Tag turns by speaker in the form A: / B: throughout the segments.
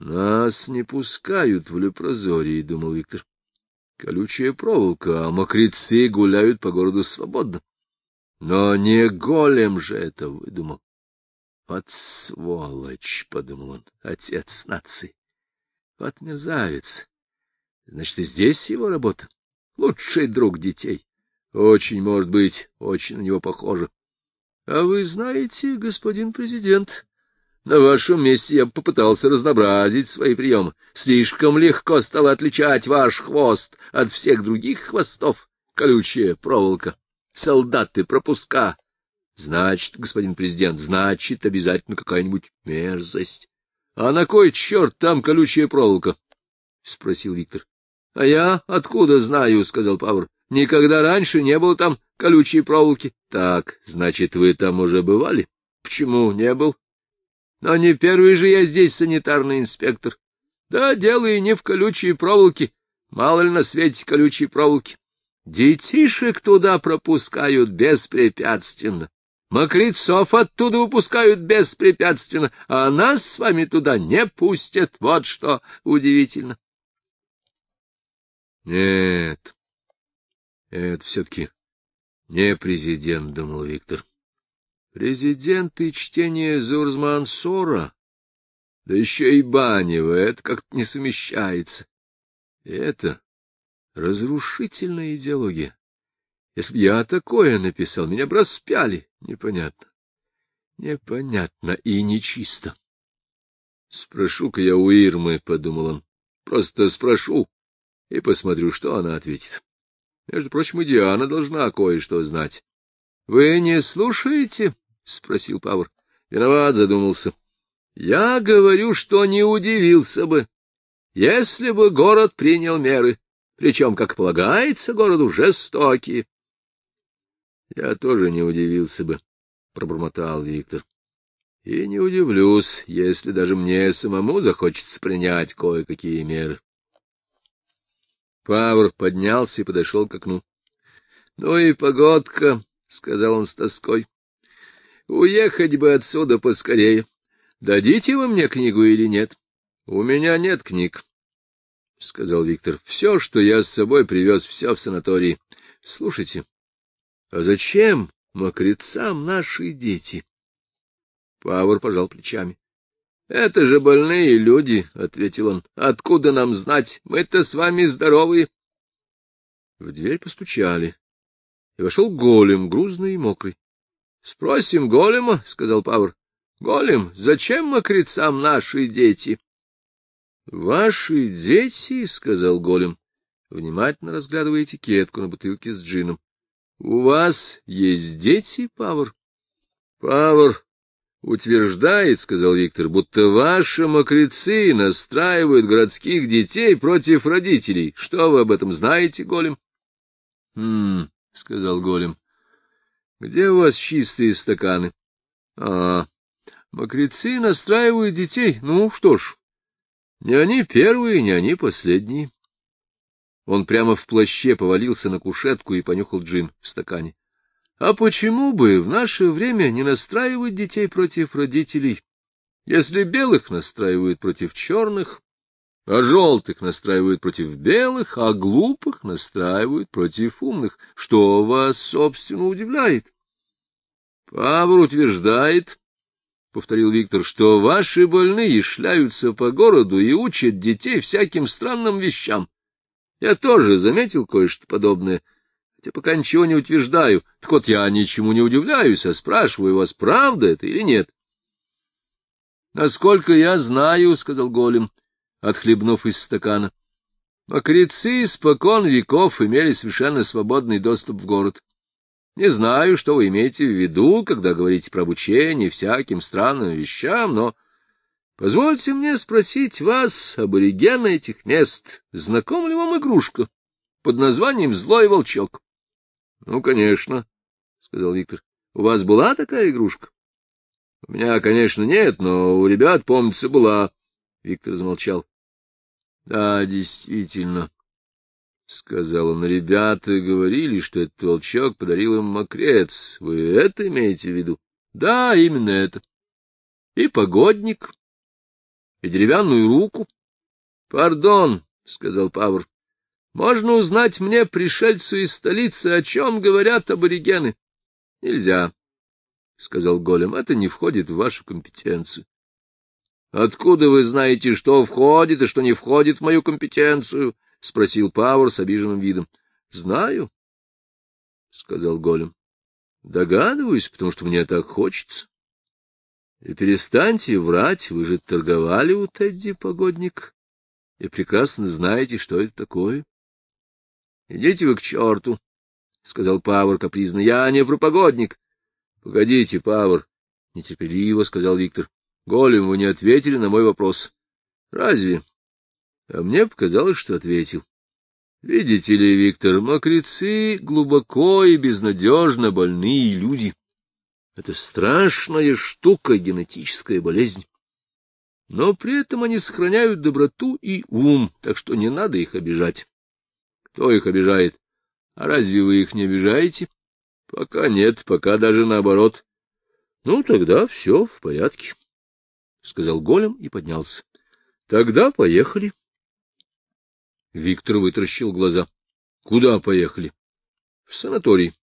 A: Нас не пускают в лепрозории, — думал Виктор. Колючая проволока, а мокрецы гуляют по городу свободно. Но не голем же это выдумал. Вот сволочь, — подумал он, — отец нации. Вот мерзавец. Значит, и здесь его работа. Лучший друг детей. Очень, может быть, очень на него похоже. А вы знаете, господин президент, на вашем месте я попытался разнообразить свои приемы. Слишком легко стало отличать ваш хвост от всех других хвостов. Колючая проволока, солдаты, пропуска. Значит, господин президент, значит, обязательно какая-нибудь мерзость. — А на кой черт там колючая проволока? — спросил Виктор. — А я откуда знаю, — сказал Павр. — Никогда раньше не было там колючей проволоки. — Так, значит, вы там уже бывали? — Почему не был? — Но не первый же я здесь санитарный инспектор. Да, дело и не в колючей проволоке. Мало ли на свете колючей проволоки. Детишек туда пропускают беспрепятственно. Мокрецов оттуда выпускают беспрепятственно, а нас с вами туда не пустят. Вот что удивительно. Нет, это все-таки не президент, — думал Виктор. Президент и чтение Зурзмансора, да еще и Банева, это как-то не совмещается. И это разрушительная идеология. Если бы я такое написал, меня бы распяли. Непонятно. Непонятно и нечисто. Спрошу-ка я у Ирмы, — подумал он. Просто спрошу и посмотрю, что она ответит. Между прочим, и Диана должна кое-что знать. — Вы не слушаете? — спросил Павр. Виноват задумался. — Я говорю, что не удивился бы, если бы город принял меры, причем, как полагается, городу жестокие. — Я тоже не удивился бы, — пробормотал Виктор. — И не удивлюсь, если даже мне самому захочется принять кое-какие меры. Павр поднялся и подошел к окну. — Ну и погодка, — сказал он с тоской. — Уехать бы отсюда поскорее. Дадите вы мне книгу или нет? — У меня нет книг, — сказал Виктор. — Все, что я с собой привез, все в санатории. Слушайте, а зачем мокрецам наши дети? Павр пожал плечами. — Это же больные люди, — ответил он. — Откуда нам знать? Мы-то с вами здоровые. В дверь постучали, и вошел голем, грузный и мокрый. — Спросим голема, — сказал Павр. — Голем, зачем мокрецам наши дети? — Ваши дети, — сказал голем, внимательно разглядывая этикетку на бутылке с джином. — У вас есть дети, Павр? — Павр утверждает, — сказал Виктор, — будто ваши мокрецы настраивают городских детей против родителей. Что вы об этом знаете, Голем? — Хм, — сказал Голем. — Где у вас чистые стаканы? — А, мокрецы настраивают детей. Ну, что ж, не они первые, не они последние. Он прямо в плаще повалился на кушетку и понюхал джин в стакане. А почему бы в наше время не настраивать детей против родителей, если белых настраивают против черных, а желтых настраивают против белых, а глупых настраивают против умных? Что вас, собственно, удивляет? Павр утверждает, — повторил Виктор, — что ваши больные шляются по городу и учат детей всяким странным вещам. Я тоже заметил кое-что подобное, хотя пока ничего не утверждаю. Так вот, я ничему не удивляюсь, а спрашиваю вас, правда это или нет. — Насколько я знаю, — сказал Голем, отхлебнув из стакана, — мокрецы испокон веков имели совершенно свободный доступ в город. Не знаю, что вы имеете в виду, когда говорите про обучение всяким странным вещам, но Позвольте мне спросить вас, аборигена этих мест, знаком ли вам игрушка под названием «Злой волчок»? — Ну, конечно, — сказал Виктор. — У вас была такая игрушка? — У меня, конечно, нет, но у ребят, помнится, была. Виктор замолчал. — Да, действительно, — сказал он. — Ребята говорили, что этот волчок подарил им мокрец. Вы это имеете в виду? — Да, именно это. — И погодник, и деревянную руку. — Пардон, — сказал Павр, — можно узнать мне, пришельцу из столицы, о чем говорят аборигены? — Нельзя, — сказал Голем, — это не входит в вашу компетенцию. — Откуда вы знаете, что входит и что не входит в мою компетенцию? — спросил Павр с обиженным видом. — Знаю, — сказал Голем. — Догадываюсь, потому что мне так хочется. И перестаньте врать, вы же торговали у Тедди, погодник, и прекрасно знаете, что это такое. — Идите вы к черту, — сказал Павр капризно. — Я не пропогодник. — Погодите, Павр, — нетерпеливо сказал Виктор. — Голем, вы не ответили на мой вопрос. — Разве? А мне показалось, что ответил. Видите ли, Виктор, мокрецы глубоко и безнадежно больные люди. Это страшная штука, генетическая болезнь. Но при этом они сохраняют доброту и ум, так что не надо их обижать. Кто их обижает? А разве вы их не обижаете? Пока нет, пока даже наоборот. Ну, тогда все в порядке, — сказал Голем и поднялся. Тогда поехали. Виктор вытаращил глаза. — Куда поехали? — В санаторий.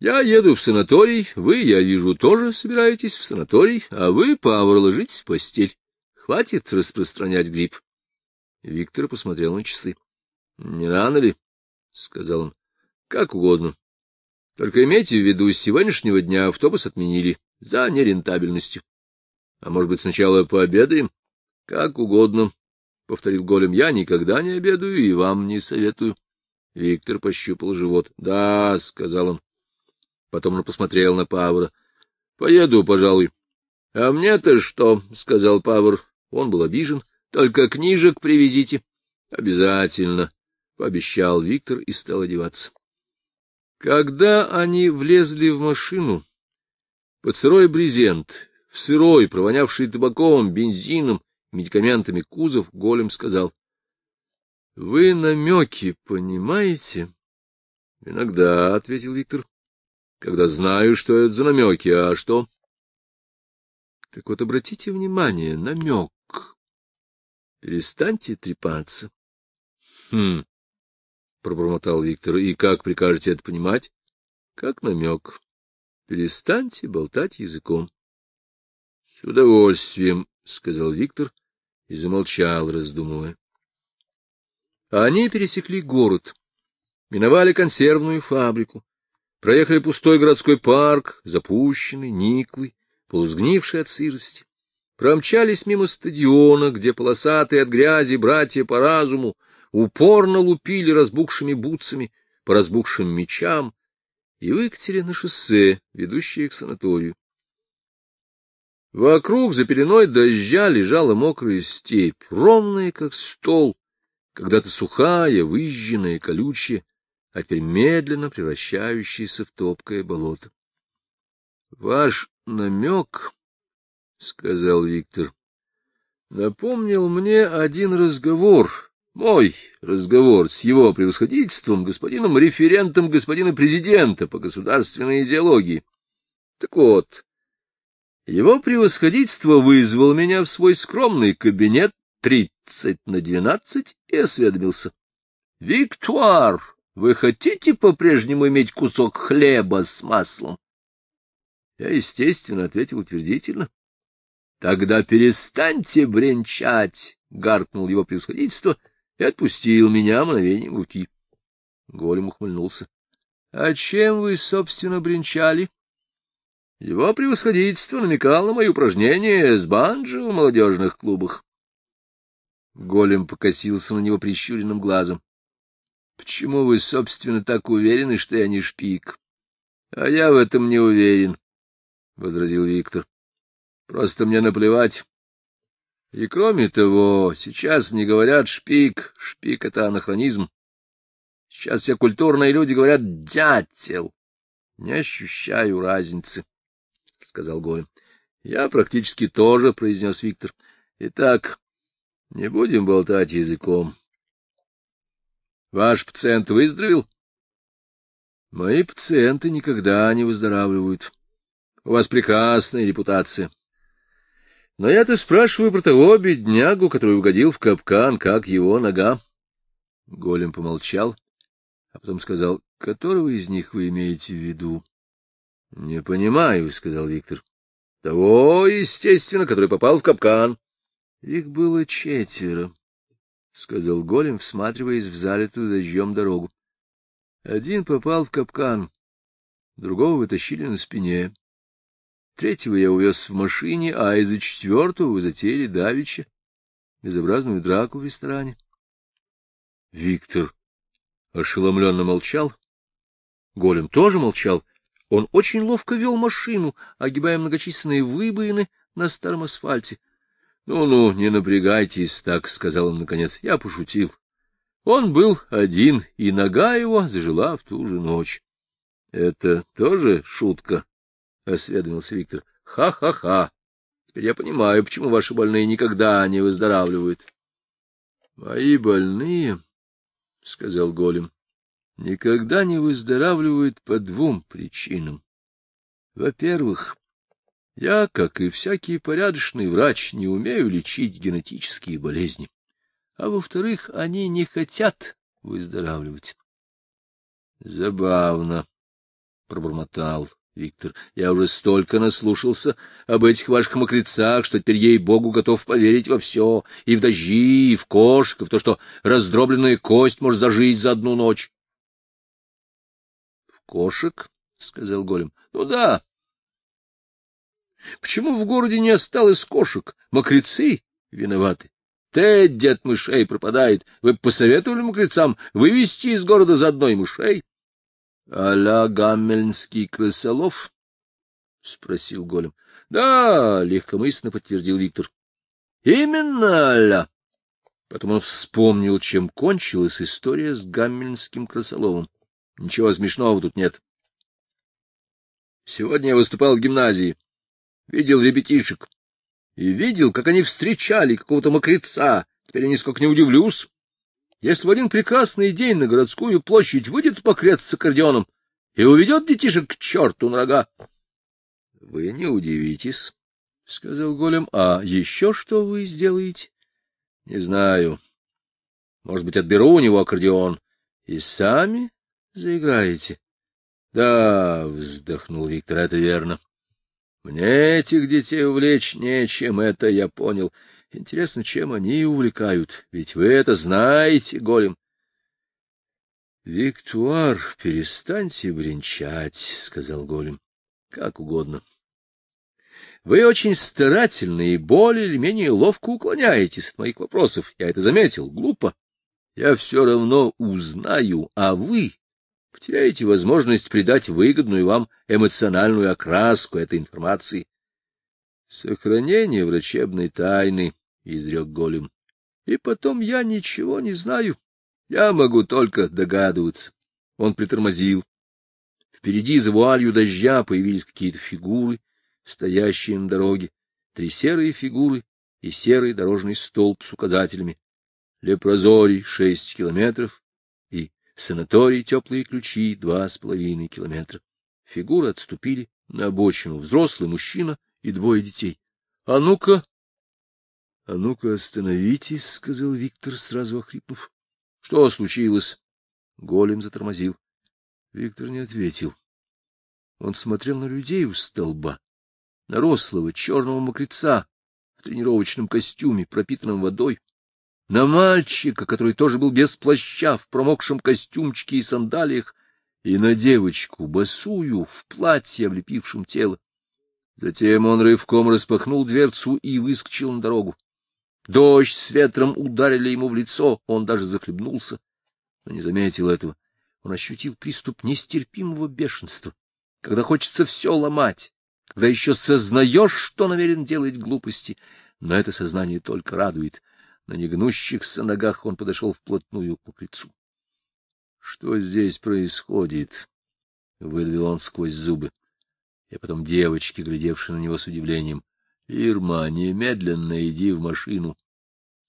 A: Я еду в санаторий, вы, я вижу, тоже собираетесь в санаторий, а вы, Павр, ложитесь в постель. Хватит распространять грипп. Виктор посмотрел на часы. — Не рано ли? — сказал он. — Как угодно. Только имейте в виду, с сегодняшнего дня автобус отменили за нерентабельностью. А может быть, сначала пообедаем? — Как угодно, — повторил Голем. — Я никогда не обедаю и вам не советую. Виктор пощупал живот. — Да, — сказал он. Потом он посмотрел на Павра. — Поеду, пожалуй. — А мне-то что? — сказал Павр. Он был обижен. — Только книжек привезите. — Обязательно, — пообещал Виктор и стал одеваться. Когда они влезли в машину, под сырой брезент, сырой, провонявший табаком, бензином, медикаментами кузов, Голем сказал. — Вы намеки понимаете? — Иногда, — ответил Виктор когда знаю, что это за намеки, а что? Так вот, обратите внимание, намек. Перестаньте трепаться. Хм, пробормотал Виктор, и как прикажете это понимать? Как намек. Перестаньте болтать языком. С удовольствием, сказал Виктор и замолчал, раздумывая. Они пересекли город, миновали консервную фабрику, Проехали пустой городской парк, запущенный, никлый, полузгнивший от сырости. Промчались мимо стадиона, где полосатые от грязи братья по разуму упорно лупили разбухшими бутсами по разбухшим мечам и выкатили на шоссе, ведущее к санаторию. Вокруг за пеленой дождя лежала мокрая степь, ровная, как стол, когда-то сухая, выжженная, колючая, а теперь медленно превращающийся в топкое болото. — Ваш намек, — сказал Виктор, — напомнил мне один разговор, мой разговор с его превосходительством, господином референтом господина президента по государственной идеологии. Так вот, его превосходительство вызвал меня в свой скромный кабинет тридцать на двенадцать и осведомился. — Виктуар! Вы хотите по-прежнему иметь кусок хлеба с маслом? Я, естественно, ответил утвердительно. — Тогда перестаньте бренчать, — гаркнул его превосходительство и отпустил меня мгновением руки. Голем ухмыльнулся. — А чем вы, собственно, бренчали? Его превосходительство намекал на мои упражнения с банджо в молодежных клубах. Голем покосился на него прищуренным глазом. — Почему вы, собственно, так уверены, что я не шпик? — А я в этом не уверен, — возразил Виктор. — Просто мне наплевать. И кроме того, сейчас не говорят шпик, шпик — это анахронизм. Сейчас все культурные люди говорят «дятел». Не ощущаю разницы, — сказал Голем. — Я практически тоже, — произнес Виктор. — Итак, не будем болтать языком. Ваш пациент выздоровел? Мои пациенты никогда не выздоравливают. У вас прекрасная репутация. Но я-то спрашиваю про того беднягу, который угодил в капкан, как его нога. Голем помолчал, а потом сказал, — которого из них вы имеете в виду? — Не понимаю, — сказал Виктор. — Того, естественно, который попал в капкан. — Их было четверо, — сказал Голем, всматриваясь в залитую дождем дорогу. Один попал в капкан, другого вытащили на спине. Третьего я увез в машине, а из-за четвертого вы затеяли давеча безобразную драку в ресторане. Виктор ошеломленно молчал. Голем тоже молчал. Он очень ловко вел машину, огибая многочисленные выбоины на старом асфальте. «Ну — Ну-ну, не напрягайтесь так, — сказал он наконец. — Я пошутил. Он был один, и нога его зажила в ту же ночь. — Это тоже шутка? — осведомился Виктор. Ха — Ха-ха-ха! Теперь я понимаю, почему ваши больные никогда не выздоравливают. — Мои больные, — сказал Голем, — никогда не выздоравливают по двум причинам. Во-первых, я, как и всякий порядочный врач, не умею лечить генетические болезни. А во-вторых, они не хотят выздоравливать. — Забавно, — пробормотал Виктор. — Я уже столько наслушался об этих ваших мокрецах, что теперь, ей-богу, готов поверить во все, и в дожди, и в кошек, и в то, что раздробленная кость может зажить за одну ночь. — кошек? — сказал Голем. — Ну да. — Почему в городе не осталось кошек? Мокрецы виноваты. Тедди от мышей пропадает. Вы посоветовали мокрецам вывести из города заодно и мышей? — а-ля гаммельнский крысолов? — спросил Голем. — Да, — легкомысленно подтвердил Виктор. — Именно а-ля. Потом он вспомнил, чем кончилась история с гаммельнским крысоловом. Ничего смешного тут нет. Сегодня я выступал в гимназии, видел ребятишек и видел, как они встречали какого-то мокреца. Теперь я нисколько не удивлюсь, если в один прекрасный день на городскую площадь выйдет мокрец с аккордеоном и уведет детишек к черту на рога. — Вы не удивитесь, — сказал Голем. — А еще что вы сделаете? — Не знаю. Может быть, отберу у него аккордеон и сами заиграете? — Да, — вздохнул Виктор, — это верно. Мне этих детей увлечь нечем, это я понял. Интересно, чем они увлекают? Ведь вы это знаете, Голем. — Виктуар, перестаньте бренчать, — сказал Голем. — Как угодно. Вы очень старательны и более или менее ловко уклоняетесь от моих вопросов. Я это заметил. Глупо. Я все равно узнаю, а вы потеряете возможность придать выгодную вам эмоциональную окраску этой информации. Сохранение врачебной тайны — изрек голем. — И потом я ничего не знаю. Я могу только догадываться. Он притормозил. Впереди за вуалью дождя появились какие-то фигуры, стоящие на дороге. Три серые фигуры и серый дорожный столб с указателями. Лепрозорий — шесть километров санаторий «Теплые ключи» — два с половиной километра. Фигуры отступили на обочину. Взрослый мужчина и двое детей. — А ну-ка, — А ну-ка остановитесь, — сказал Виктор, сразу охрипнув. — Что случилось? Голем затормозил. Виктор не ответил. Он смотрел на людей у столба, на рослого черного мокреца в тренировочном костюме, пропитанном водой, на мальчика, который тоже был без плаща, в промокшем костюмчике и сандалиях, и на девочку, босую, в платье, облепившем тело. Затем он рывком распахнул дверцу и выскочил на дорогу. Дождь с ветром ударили ему в лицо, он даже захлебнулся, но не заметил этого. Он ощутил приступ нестерпимого бешенства, когда хочется все ломать, когда еще сознаешь, что намерен делать глупости, но это сознание только радует. На негнущихся ногах он подошел вплотную к мокрецу. — Что здесь происходит? — выдавил он сквозь зубы. И потом девочки, глядевшие на него с удивлением. — Ирма, немедленно иди в машину.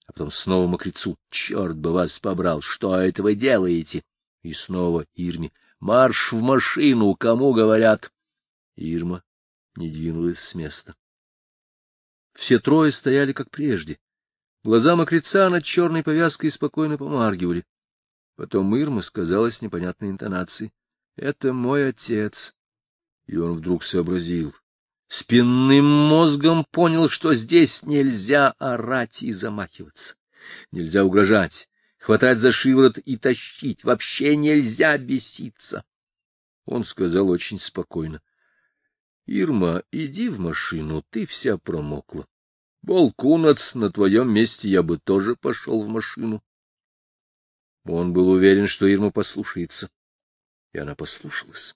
A: А потом снова мокрецу. — Черт бы вас побрал! Что это вы делаете? И снова Ирме. — Марш в машину! Кому говорят? Ирма не двинулась с места. Все трое стояли как прежде. Глаза мокреца над черной повязкой спокойно помаргивали. Потом Ирма сказала с непонятной интонацией. — Это мой отец. И он вдруг сообразил. Спинным мозгом понял, что здесь нельзя орать и замахиваться. Нельзя угрожать, хватать за шиворот и тащить. Вообще нельзя беситься. Он сказал очень спокойно. — Ирма, иди в машину, ты вся промокла. Болкунац, на твоем месте я бы тоже пошел в машину. Он был уверен, что Ирма послушается. И она послушалась.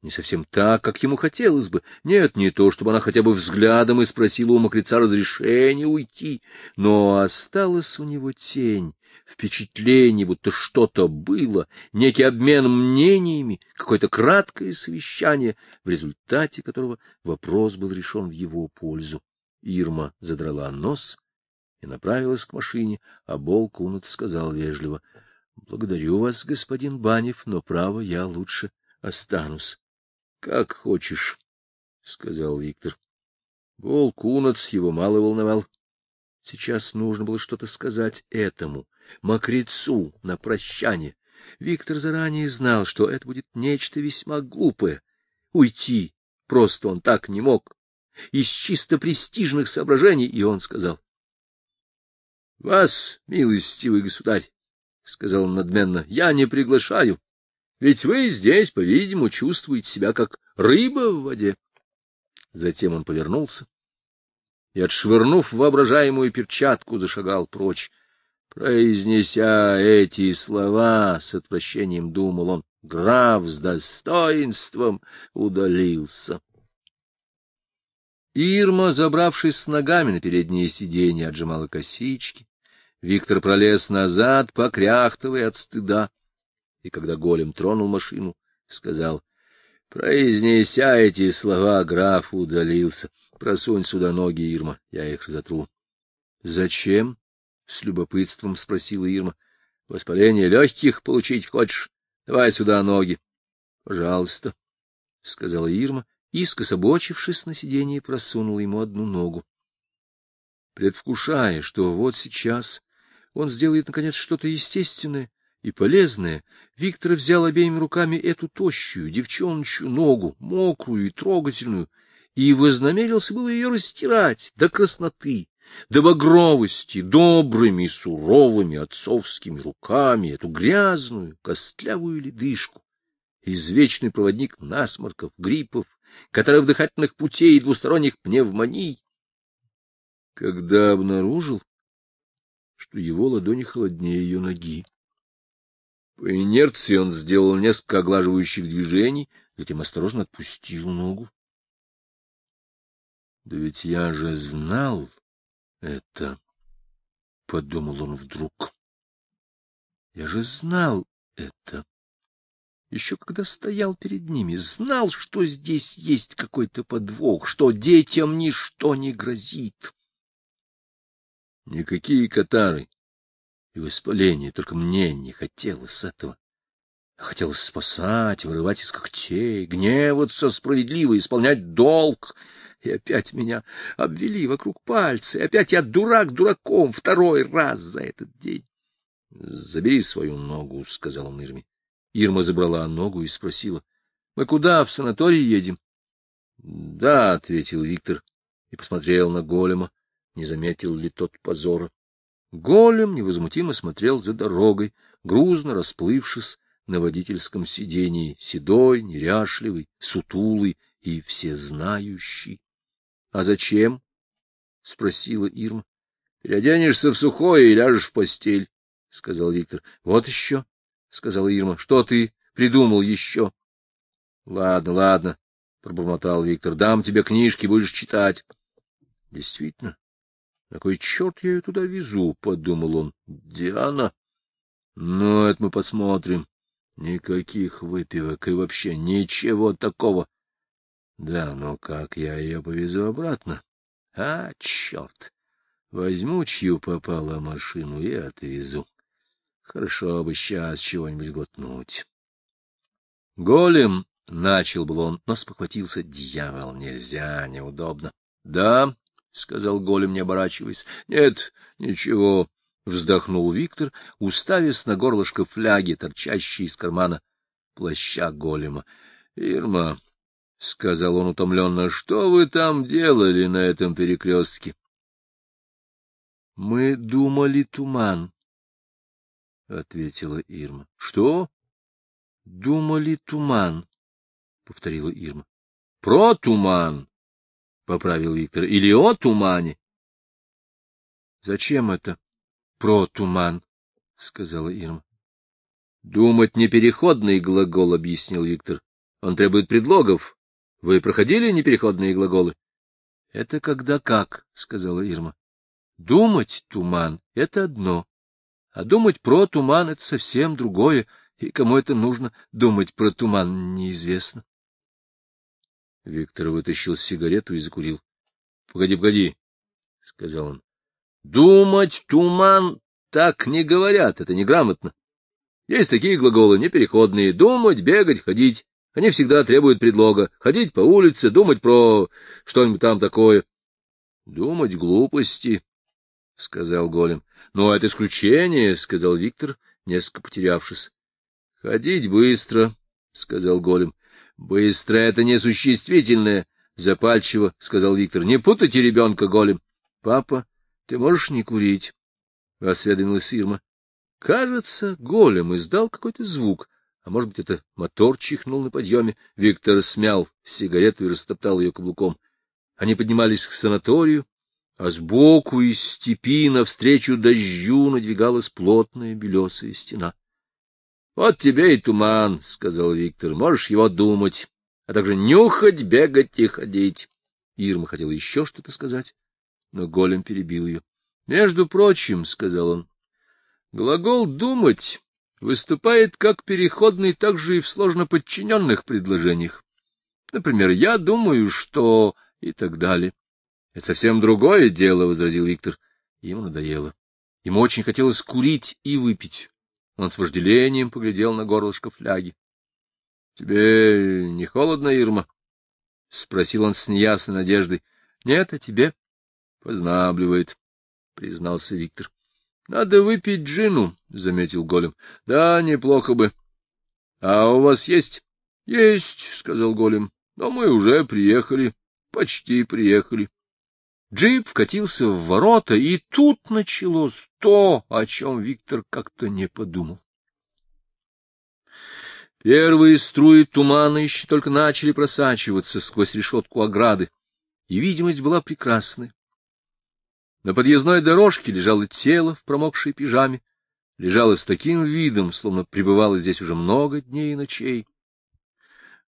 A: Не совсем так, как ему хотелось бы. Нет, не то, чтобы она хотя бы взглядом и спросила у мокреца разрешения уйти, но осталась у него тень, впечатление, будто что-то было, некий обмен мнениями, какое-то краткое совещание, в результате которого вопрос был решен в его пользу. Ирма задрала нос и направилась к машине, а Бол Кунат сказал вежливо —— Благодарю вас, господин Банев, но, право, я лучше останусь. — Как хочешь, — сказал Виктор. Гол Кунац его мало волновал. Сейчас нужно было что-то сказать этому, мокрецу, на прощание. Виктор заранее знал, что это будет нечто весьма глупое. Уйти просто он так не мог. Из чисто престижных соображений, и он сказал. — Вас, милостивый государь, — сказал он надменно, — я не приглашаю. Ведь вы здесь, по-видимому, чувствуете себя как рыба в воде. Затем он повернулся и, отшвырнув воображаемую перчатку, зашагал прочь. Произнеся эти слова, с отвращением думал он, граф с достоинством удалился. Ирма, забравшись с ногами на переднее сиденье, отжимала косички, Виктор пролез назад, покряхтывая от стыда, и когда голем тронул машину, сказал, произнеся эти слова, граф удалился. Просунь сюда ноги, Ирма, я их затру. — Зачем? — с любопытством спросила Ирма. — Воспаление легких получить хочешь? Давай сюда ноги. — Пожалуйста, — сказала Ирма и, скособочившись на сиденье, просунула ему одну ногу. Предвкушая, что вот сейчас он сделает, наконец, что-то естественное и полезное. Виктор взял обеими руками эту тощую девчоночью ногу, мокрую и трогательную, и вознамерился было ее растирать до красноты, до багровости, добрыми, суровыми отцовскими руками, эту грязную, костлявую ледышку, извечный проводник насморков, гриппов, который дыхательных путей и двусторонних пневмоний. Когда обнаружил, что его ладони холоднее ее ноги. По инерции он сделал несколько оглаживающих движений, затем осторожно отпустил ногу. — Да ведь я же знал это, — подумал он вдруг. — Я же знал это. Еще когда стоял перед ними, знал, что здесь есть какой-то подвох, что детям ничто не грозит. Никакие катары и воспаления, только мне не хотелось этого. Хотелось спасать, вырывать из когтей, гневаться справедливо, исполнять долг. И опять меня обвели вокруг пальца, и опять я дурак дураком второй раз за этот день. — Забери свою ногу, — сказал он Ирме. Ирма забрала ногу и спросила. — Мы куда, в санаторий едем? — Да, — ответил Виктор и посмотрел на голема не заметил ли тот позора. Голем невозмутимо смотрел за дорогой, грузно расплывшись на водительском сидении, седой, неряшливый, сутулый и всезнающий. — А зачем? — спросила Ирма. — Переоденешься в сухое и ляжешь в постель, — сказал Виктор. — Вот еще, — сказала Ирма. — Что ты придумал еще? — Ладно, ладно, — пробормотал Виктор. — Дам тебе книжки, будешь читать. Действительно, на кой черт я ее туда везу? — подумал он. — Диана? Ну, это мы посмотрим. Никаких выпивок и вообще ничего такого. Да, но как я ее повезу обратно? А, черт! Возьму, чью попала машину, и отвезу. Хорошо бы сейчас чего-нибудь глотнуть. Голем, — начал был он, но спохватился. Дьявол, нельзя, неудобно. — Да, сказал голем, не оборачиваясь. — Нет, ничего, — вздохнул Виктор, уставясь на горлышко фляги, торчащей из кармана плаща голема. — Ирма, — сказал он утомленно, — что вы там делали на этом перекрестке? — Мы думали туман, — ответила Ирма. — Что? — Думали туман, — повторила Ирма. — Про туман, — поправил Виктор, — или о тумане. — Зачем это? Про туман, — сказала Ирма. — Думать непереходный глагол, — объяснил Виктор. — Он требует предлогов. Вы проходили непереходные глаголы? — Это когда как, — сказала Ирма. — Думать туман — это одно, а думать про туман — это совсем другое, и кому это нужно думать про туман, неизвестно. Виктор вытащил сигарету и закурил. — Погоди, погоди, — сказал он. — Думать туман так не говорят, это неграмотно. Есть такие глаголы непереходные — думать, бегать, ходить. Они всегда требуют предлога. Ходить по улице, думать про что-нибудь там такое. — Думать глупости, — сказал Голем. — Но это исключение, — сказал Виктор, несколько потерявшись. — Ходить быстро, — сказал Голем. — Быстро — это несуществительное, — запальчиво, — сказал Виктор. — Не путайте ребенка, Голем. — Папа, ты можешь не курить? — осведомилась Ирма. Кажется, Голем издал какой-то звук — а может быть, это мотор чихнул на подъеме. Виктор смял сигарету и растоптал ее каблуком. Они поднимались к санаторию, а сбоку из степи навстречу дождю надвигалась плотная белесая стена. — Вот тебе и туман, — сказал Виктор, — можешь его думать, а также нюхать, бегать и ходить. Ирма хотела еще что-то сказать, но голем перебил ее. — Между прочим, — сказал он, — глагол «думать» выступает как переходный также и в сложно подчиненных предложениях. Например, «я думаю, что...» и так далее. — Это совсем другое дело, — возразил Виктор. Ему надоело. Ему очень хотелось курить и выпить. Он с вожделением поглядел на горлышко фляги. — Тебе не холодно, Ирма? — спросил он с неясной надеждой. — Нет, а тебе? — Познабливает, — признался Виктор. — Надо выпить джину, — заметил голем. — Да, неплохо бы. — А у вас есть? — Есть, — сказал голем. — Но мы уже приехали, почти приехали. Джип вкатился в ворота, и тут началось то, о чем Виктор как-то не подумал. Первые струи тумана еще только начали просачиваться сквозь решетку ограды, и видимость была прекрасной. На подъездной дорожке лежало тело в промокшей пижаме, лежало с таким видом, словно пребывало здесь уже много дней и ночей.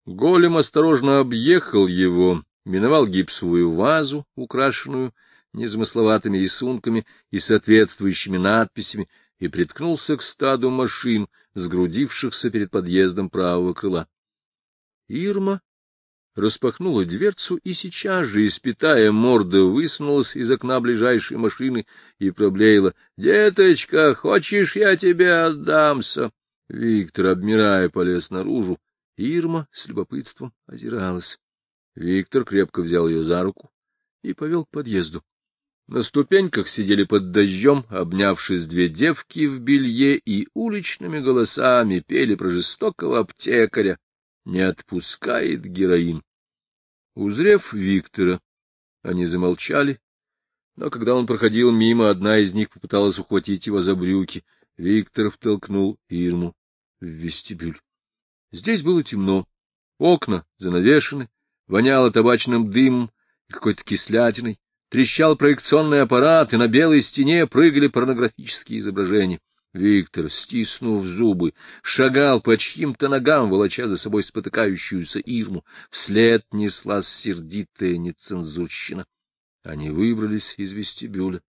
A: Голем осторожно объехал его, миновал гипсовую вазу, украшенную незамысловатыми рисунками и соответствующими надписями, и приткнулся к стаду машин, сгрудившихся перед подъездом правого крыла. Ирма распахнула дверцу и сейчас же, испитая морда, высунулась из окна ближайшей машины и проблеяла. — Деточка, хочешь, я тебе отдамся? Виктор, обмирая, полез наружу. Ирма с любопытством озиралась. Виктор крепко взял ее за руку и повел к подъезду. На ступеньках сидели под дождем, обнявшись две девки в белье и уличными голосами пели про жестокого аптекаря, не отпускает героин. Узрев Виктора, они замолчали, но когда он проходил мимо, одна из них попыталась ухватить его за брюки. Виктор втолкнул Ирму в вестибюль. Здесь было темно, окна занавешены, воняло табачным дымом и какой-то кислятиной, трещал проекционный аппарат, и на белой стене прыгали порнографические изображения. Виктор, стиснув зубы, шагал по чьим-то ногам, волоча за собой спотыкающуюся Ирму. Вслед неслась сердитая нецензурщина. Они выбрались из вестибюля.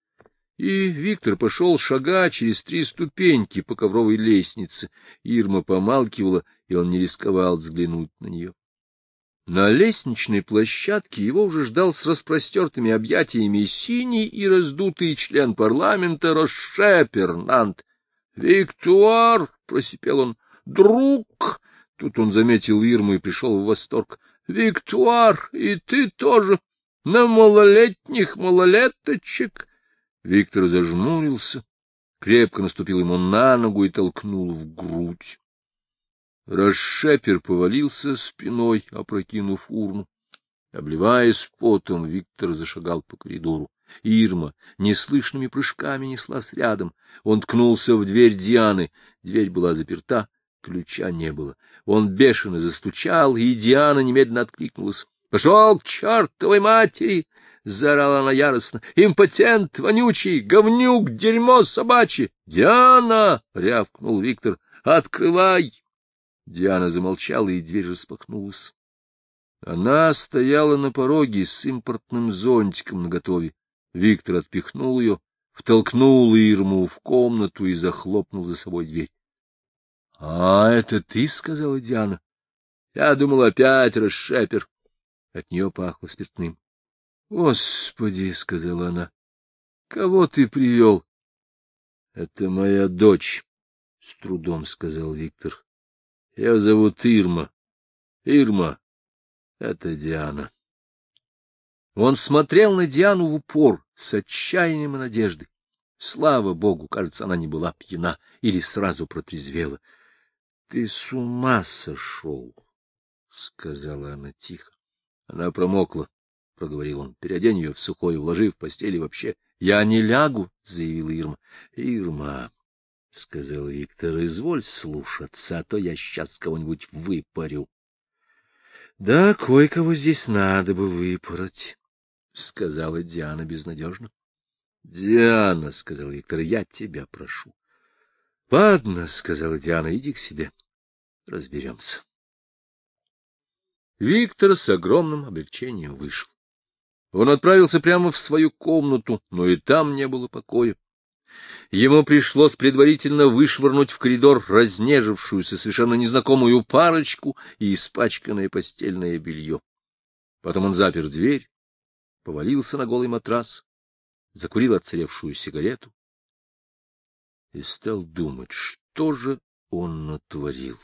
A: И Виктор пошел шага через три ступеньки по ковровой лестнице. Ирма помалкивала, и он не рисковал взглянуть на нее. На лестничной площадке его уже ждал с распростертыми объятиями синий и раздутый член парламента Роше Пернант, «Виктуар!» — просипел он. «Друг!» Тут он заметил Ирму и пришел в восторг. «Виктуар! И ты тоже!» На малолетних малолеточек. Виктор зажмурился, крепко наступил ему на ногу и толкнул в грудь. Расшепер повалился спиной, опрокинув урну. Обливаясь потом, Виктор зашагал по коридору. Ирма неслышными прыжками неслась рядом. Он ткнулся в дверь Дианы. Дверь была заперта, ключа не было. Он бешено застучал, и Диана немедленно откликнулась. — Пошел к чертовой матери! — заорала она яростно. — Импотент, вонючий, говнюк, дерьмо собачье! — Диана! — рявкнул Виктор. — Открывай! Диана замолчала, и дверь распахнулась. Она стояла на пороге с импортным зонтиком наготове. Виктор отпихнул ее, втолкнул Ирму в комнату и захлопнул за собой дверь. — А, это ты? — сказала Диана. — Я думал, опять расшепер. От нее пахло спиртным. — Господи, — сказала она, — кого ты привел? — Это моя дочь, — с трудом сказал Виктор. — Ее зовут Ирма. Ирма, это Диана. Он смотрел на Диану в упор, с отчаянием и надеждой. Слава богу, кажется, она не была пьяна или сразу протрезвела. — Ты с ума сошел, — сказала она тихо. Она промокла, — проговорил он. — Переодень ее в сухое, вложи в постель и вообще. — Я не лягу, — заявила Ирма. — Ирма, — сказал Виктор, — изволь слушаться, а то я сейчас кого-нибудь выпарю. — Да, кое-кого здесь надо бы выпороть. — сказала Диана безнадежно. — Диана, — сказал Виктор, — я тебя прошу. — Ладно, — сказала Диана, — иди к себе. Разберемся. Виктор с огромным облегчением вышел. Он отправился прямо в свою комнату, но и там не было покоя. Ему пришлось предварительно вышвырнуть в коридор разнежившуюся совершенно незнакомую парочку и испачканное постельное белье. Потом он запер дверь, повалился на голый матрас, закурил отцаревшую сигарету и стал думать, что же он натворил.